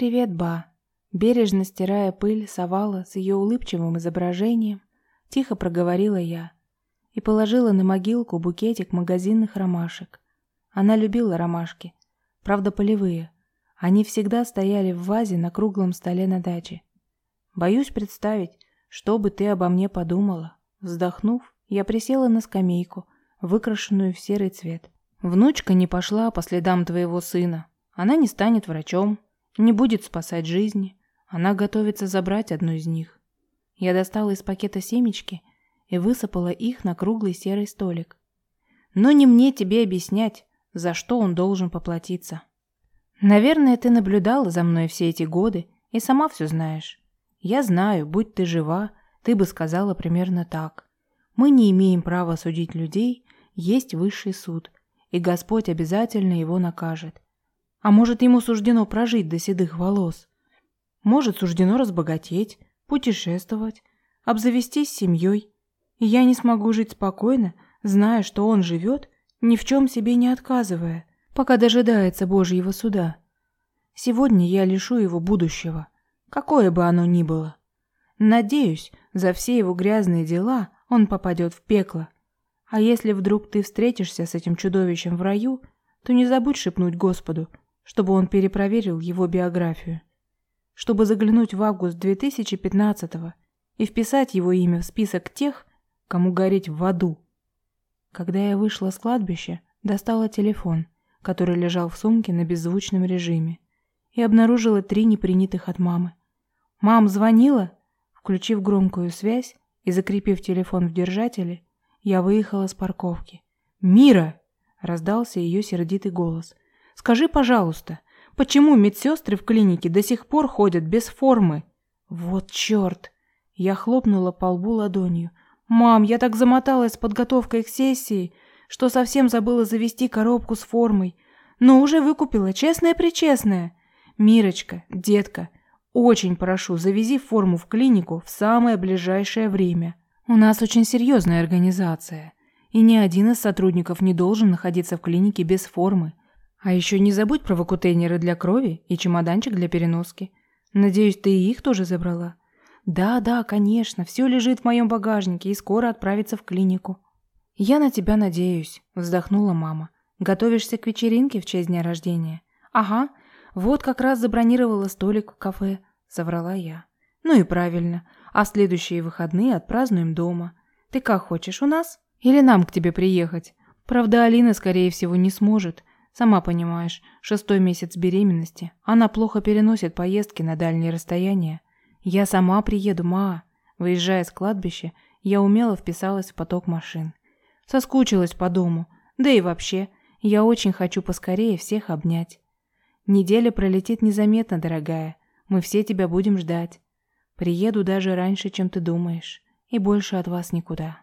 «Привет, ба!» Бережно стирая пыль совала с ее улыбчивым изображением, тихо проговорила я и положила на могилку букетик магазинных ромашек. Она любила ромашки, правда полевые. Они всегда стояли в вазе на круглом столе на даче. Боюсь представить, что бы ты обо мне подумала. Вздохнув, я присела на скамейку, выкрашенную в серый цвет. Внучка не пошла по следам твоего сына. Она не станет врачом, не будет спасать жизни. Она готовится забрать одну из них. Я достала из пакета семечки и высыпала их на круглый серый столик. Но не мне тебе объяснять, за что он должен поплатиться. Наверное, ты наблюдала за мной все эти годы и сама все знаешь. Я знаю, будь ты жива, ты бы сказала примерно так. Мы не имеем права судить людей, есть высший суд, и Господь обязательно его накажет. А может, ему суждено прожить до седых волос? Может, суждено разбогатеть, путешествовать, обзавестись семьей. И я не смогу жить спокойно, зная, что он живет, ни в чем себе не отказывая, пока дожидается Божьего суда. Сегодня я лишу его будущего, какое бы оно ни было. Надеюсь, за все его грязные дела он попадет в пекло. А если вдруг ты встретишься с этим чудовищем в раю, то не забудь шепнуть Господу, чтобы он перепроверил его биографию. Чтобы заглянуть в август 2015 и вписать его имя в список тех, кому гореть в аду. Когда я вышла с кладбища, достала телефон, который лежал в сумке на беззвучном режиме, и обнаружила три непринятых от мамы. «Мам, звонила?» Включив громкую связь и закрепив телефон в держателе, я выехала с парковки. «Мира!» – раздался ее сердитый голос. Скажи, пожалуйста, почему медсестры в клинике до сих пор ходят без формы? Вот черт! Я хлопнула по лбу ладонью. Мам, я так замоталась с подготовкой к сессии, что совсем забыла завести коробку с формой. Но уже выкупила, честная-пречестная. Мирочка, детка, очень прошу, завези форму в клинику в самое ближайшее время. У нас очень серьезная организация, и ни один из сотрудников не должен находиться в клинике без формы. А еще не забудь про вакутейнеры для крови и чемоданчик для переноски. Надеюсь, ты и их тоже забрала? Да, да, конечно, все лежит в моем багажнике и скоро отправится в клинику. Я на тебя надеюсь, вздохнула мама. Готовишься к вечеринке в честь дня рождения? Ага, вот как раз забронировала столик в кафе, соврала я. Ну и правильно. А следующие выходные отпразднуем дома. Ты как хочешь, у нас? Или нам к тебе приехать? Правда, Алина, скорее всего, не сможет. Сама понимаешь, шестой месяц беременности. Она плохо переносит поездки на дальние расстояния. Я сама приеду, ма. Выезжая с кладбища, я умело вписалась в поток машин. Соскучилась по дому. Да и вообще, я очень хочу поскорее всех обнять. Неделя пролетит незаметно, дорогая. Мы все тебя будем ждать. Приеду даже раньше, чем ты думаешь. И больше от вас никуда.